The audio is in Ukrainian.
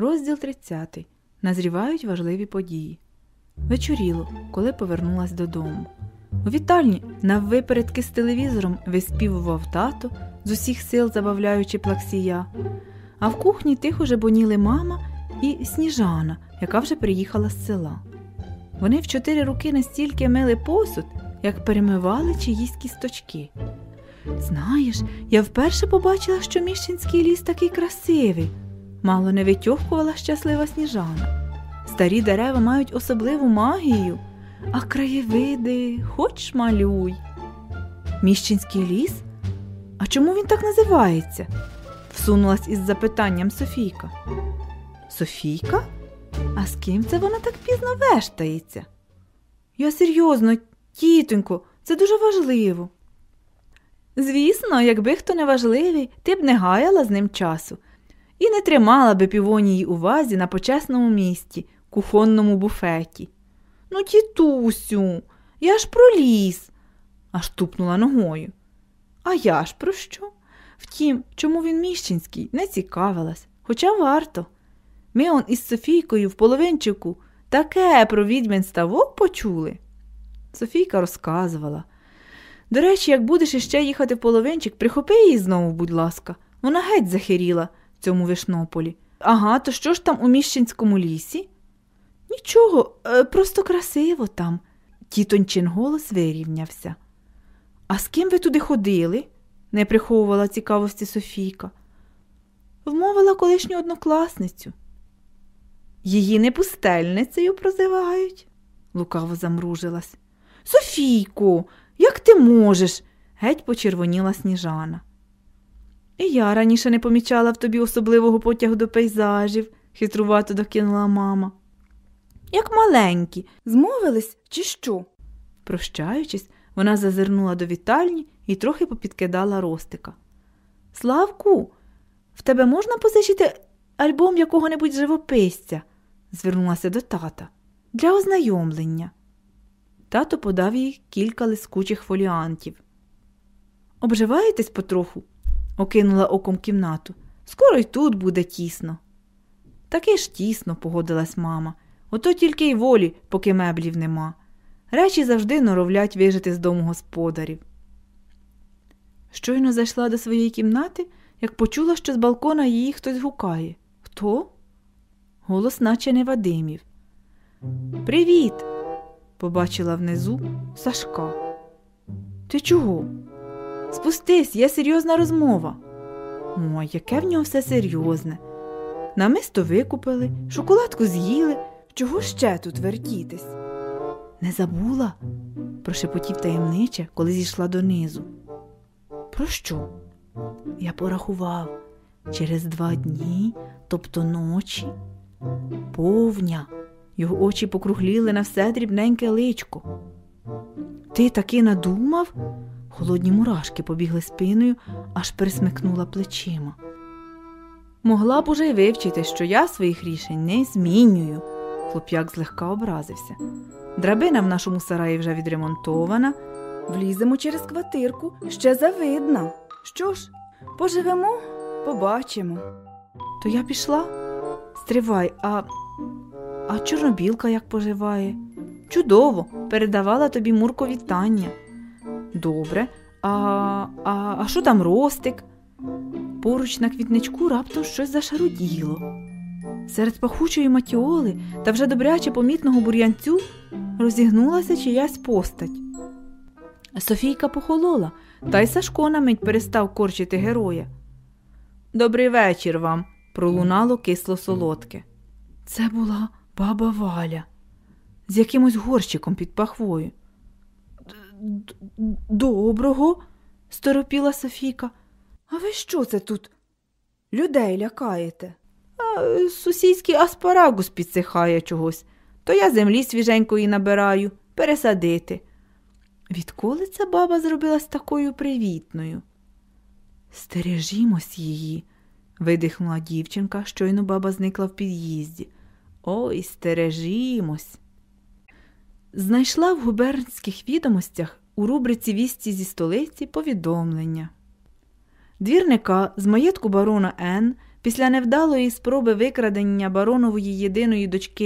Розділ 30. Назрівають важливі події. Вечоріло, коли повернулась додому. У вітальні наввипередки з телевізором виспівував тато, з усіх сил забавляючи плаксія, а в кухні тихо жебоніли мама і сніжана, яка вже приїхала з села. Вони в чотири руки настільки мили посуд, як перемивали чиїсь кісточки. Знаєш, я вперше побачила, що міщинський ліс такий красивий, мало не витьохкувала щаслива сніжана. Старі дерева мають особливу магію, а краєвиди хоч малюй. Міщинський ліс? А чому він так називається? всунулась із запитанням Софійка. Софійка? А з ким це вона так пізно вештається? Я серйозно, тітонько, це дуже важливо. Звісно, якби хто не важливий, ти б не гаяла з ним часу і не тримала би півонії увазі на почесному місці, кухонному буфеті. Ну, тітусю, я ж про ліс, аж тупнула ногою. А я ж про що? Втім, чому він міщинський, не цікавилась, хоча варто. Ми он із Софійкою в половинчику таке про відьмин ставок почули. Софійка розказувала. До речі, як будеш іще їхати в половинчик, прихопи її знову, будь ласка. Вона геть захиріла цьому вишнополі. Ага, то що ж там у міщинському лісі? Нічого, е, просто красиво там. Тітончин голос вирівнявся. А з ким ви туди ходили? не приховувала цікавості Софійка. Вмовила колишню однокласницю. Її не пустельницею прозивають, лукаво замружилась. Софійку, як ти можеш? геть почервоніла сніжана. І я раніше не помічала в тобі особливого потягу до пейзажів, хитрувато докинула мама. Як маленькі, змовились, чи що? Прощаючись, вона зазирнула до вітальні і трохи попідкидала ростика. Славку, в тебе можна позичити альбом якого-небудь живописця? звернулася до тата. Для ознайомлення. Тато подав їй кілька лискучих фоліантів. Обживаєтесь потроху? Окинула оком кімнату. Скоро й тут буде тісно. Таки ж тісно, погодилась мама. Ото тільки й волі, поки меблів нема. Речі завжди норовлять вижити з дому господарів. Щойно зайшла до своєї кімнати, як почула, що з балкона її хтось гукає. Хто? Голос наче не Вадимів. Привіт! побачила внизу Сашка. Ти чого? Спустись, є серйозна розмова. Ой, яке в нього все серйозне. Намисто викупили, шоколадку з'їли. Чого ще тут вертітись? Не забула? прошепотів таємниче, коли зійшла донизу. Про що? Я порахував через два дні, тобто ночі, повня. Його очі покругліли на все дрібненьке личко. Ти таки надумав? Холодні мурашки побігли спиною, аж пересмикнула плечима. Могла б уже й вивчити, що я своїх рішень не змінюю, хлоп'як злегка образився. Драбина в нашому сараї вже відремонтована. Вліземо через квартирку, ще завидно. Що ж, поживемо, побачимо. То я пішла? Стривай, а а чорнобілка як поживає? Чудово, передавала тобі Мурко вітання. Добре, а а, а що там ростик? Поруч на квітничку раптом щось зашаруділо. Серед пахучої матіоли та вже добряче помітного бур'янцю розігнулася чиясь постать. Софійка похолола, та й Сашко на мить перестав корчити героя. Добрий вечір вам, пролунало кисло солодке. Це була баба Валя з якимось горщиком під пахвою. Доброго, сторопіла Софійка. А ви що це тут? Людей лякаєте? А Сусідський аспарагус підсихає чогось, то я землі свіженької набираю, пересадити. Відколи ця баба зробилась такою привітною? Стережімось її, видихнула дівчинка, щойно баба зникла в під'їзді. Ой, стережімось. Знайшла в губернських відомостях у рубриці вісті зі столиці повідомлення. Двірника з маєтку барона Н Після невдалої спроби викрадення баронової єдиної дочки